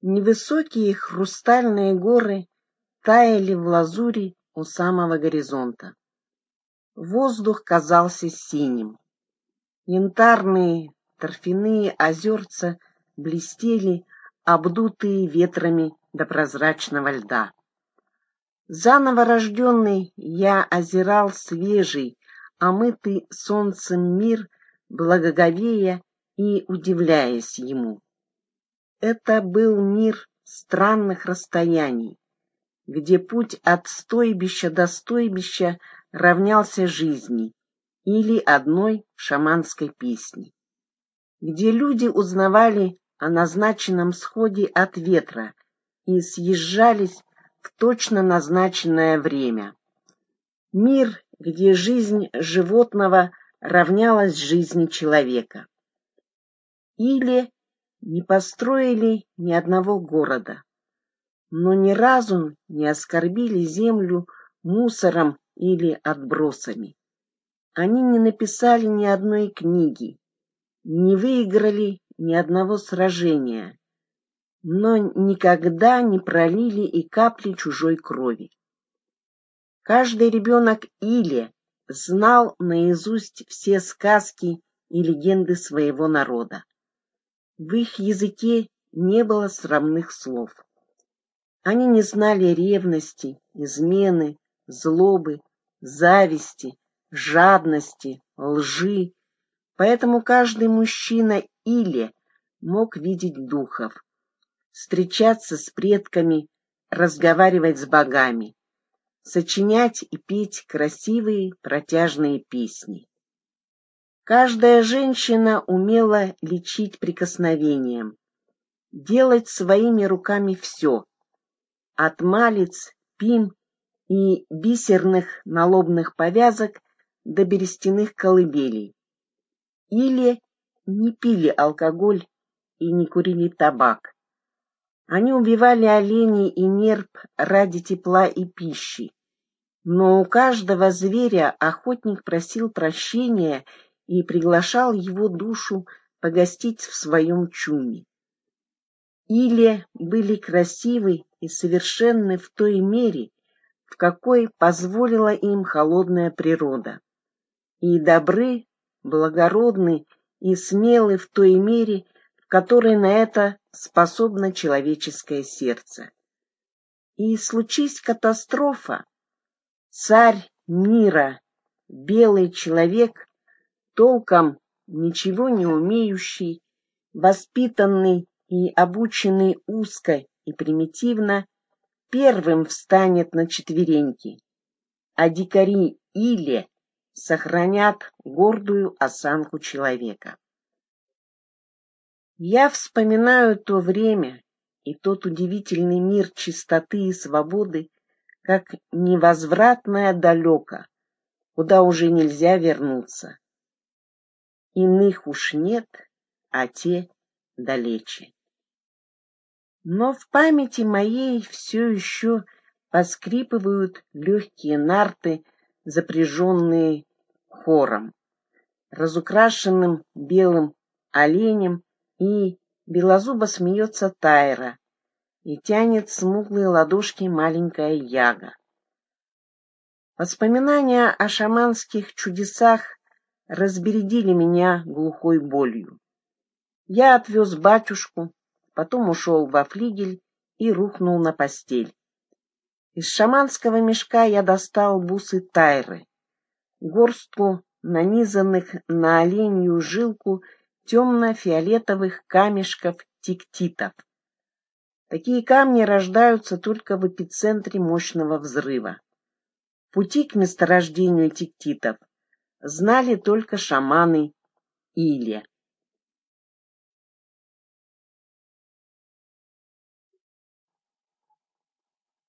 Невысокие хрустальные горы таяли в лазури у самого горизонта. Воздух казался синим. Янтарные торфяные озерца блестели, обдутые ветрами до прозрачного льда. Заново рожденный я озирал свежий, омытый солнцем мир, благоговея и удивляясь ему. Это был мир странных расстояний, где путь от стойбища до стойбища равнялся жизни или одной шаманской песни, где люди узнавали о назначенном сходе от ветра и съезжались в точно назначенное время. Мир, где жизнь животного равнялась жизни человека. Или не построили ни одного города, но ни разу не оскорбили землю мусором или отбросами. Они не написали ни одной книги, не выиграли ни одного сражения, но никогда не пролили и капли чужой крови. Каждый ребенок Или знал наизусть все сказки и легенды своего народа. В их языке не было срамных слов. Они не знали ревности, измены, злобы, зависти, жадности, лжи, поэтому каждый мужчина или мог видеть духов, встречаться с предками, разговаривать с богами, сочинять и петь красивые протяжные песни. Каждая женщина умела лечить прикосновением, делать своими руками все, от малиц, пим и бисерных налобных повязок до берестяных колыбелей. Или не пили алкоголь и не курили табак. Они убивали оленей и нерп ради тепла и пищи. Но у каждого зверя охотник просил прощения и приглашал его душу погостить в своем чуме. Или были красивы и совершенны в той мере, в какой позволила им холодная природа, и добры, благородны и смелы в той мере, в которой на это способно человеческое сердце. И случись катастрофа, царь мира, белый человек, толком ничего не умеющий, воспитанный и обученный узко и примитивно, первым встанет на четвереньки, а дикари или сохранят гордую осанку человека. Я вспоминаю то время и тот удивительный мир чистоты и свободы, как невозвратное далеко, куда уже нельзя вернуться. Иных уж нет, а те далече. Но в памяти моей все еще поскрипывают легкие нарты, запряженные хором, разукрашенным белым оленем, и белозубо смеется Тайра, и тянет смуглые ладошки маленькая Яга. Воспоминания о шаманских чудесах разбередили меня глухой болью. Я отвез батюшку, потом ушел во флигель и рухнул на постель. Из шаманского мешка я достал бусы тайры, горстку нанизанных на оленью жилку темно-фиолетовых камешков тиктитов. Такие камни рождаются только в эпицентре мощного взрыва. Пути к месторождению тиктитов знали только шаманы Или.